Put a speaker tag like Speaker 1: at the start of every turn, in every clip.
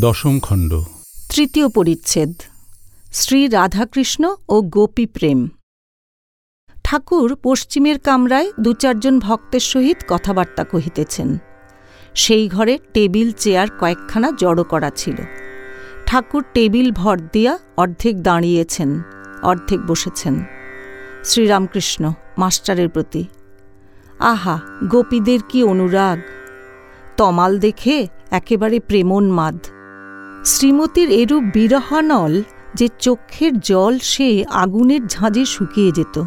Speaker 1: দশম খণ্ড।
Speaker 2: তৃতীয় পরিচ্ছেদ। শ্রী রাধাকৃষ্ণ ও গোপী প্রেম। ঠাকুর পশ্চিমের কামরায় দু চারজন ভক্তের সহিত কথাবার্তা কহিতেছেন। সেই ঘরে টেবিল, চেয়ার কয়েকখানা জড়ো করা ছিল। ঠাকুর টেবিল ভর দিয়া অর্ধেক দাঁড়িয়েছেন, অর্ধেক বসেছেন। শ্রীরামকৃষ্ণ, মাস্টারের প্রতি, আহা, গোপীদের কি অনুরাগ! তমাল দেখে একেবারে প্রেমোন্মাদ। শ্রীমতীর এরূপ বিরহানল যে চক্ষের জল সে আগুনের ঝাঁঝে শুকিয়ে যেত।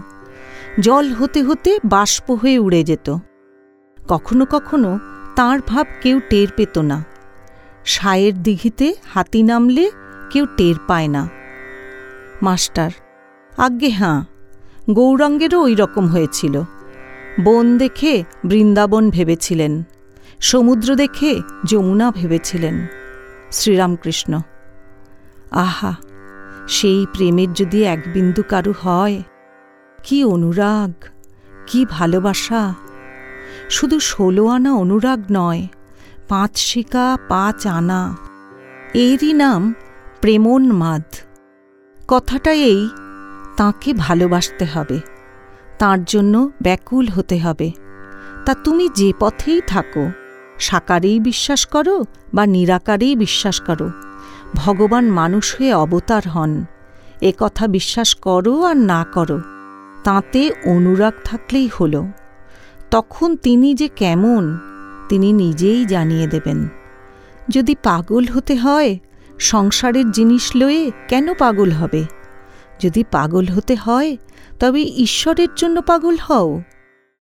Speaker 2: জল হতে হতে বাষ্প হয়ে উড়ে যেত। কখনো কখনো তাঁর ভাব কেউ টের পেত না। সায়ের দিঘিতে হাতি নামলে কেউ টের পায় না। মাস্টার, আজ্ঞে হাঁ, গৌরাঙ্গেরও ওই রকম হয়েছিল। বন দেখে বৃন্দাবন ভেবেছিলেন, সমুদ্র দেখে যমুনা ভেবেছিলেন। শ্রীরামকৃষ্ণ। আহা, সেই প্রেমের যদি এক বিন্দু কারু হয়, কি অনুরাগ, কি ভালোবাসা। শুধু ষোলো আনা অনুরাগ নয়, পাঁচ শিকা পাঁচ আনা। এরই নাম প্রেমোন্মাদ। কথাটা এই, তাঁকে ভালোবাসতে হবে। তার জন্য ব্যাকুল হতে হবে। তা তুমি যে পথেই থাকো। সাকারেই বিশ্বাস করো বা নিরাকারেই বিশ্বাস করো। ভগবান মানুষ হয়ে অবতার হন। এ কথা বিশ্বাস করো আর না করো, তাতে অনুরাগ থাকলেই হল। তখন তিনি যে কেমন, তিনি নিজেই জানিয়ে দেবেন। যদি পাগল হতে হয়, সংসারের জিনিস লয়ে কেন পাগল হবে? যদি পাগল হতে হয়, তবে ঈশ্বরের জন্য পাগল হও।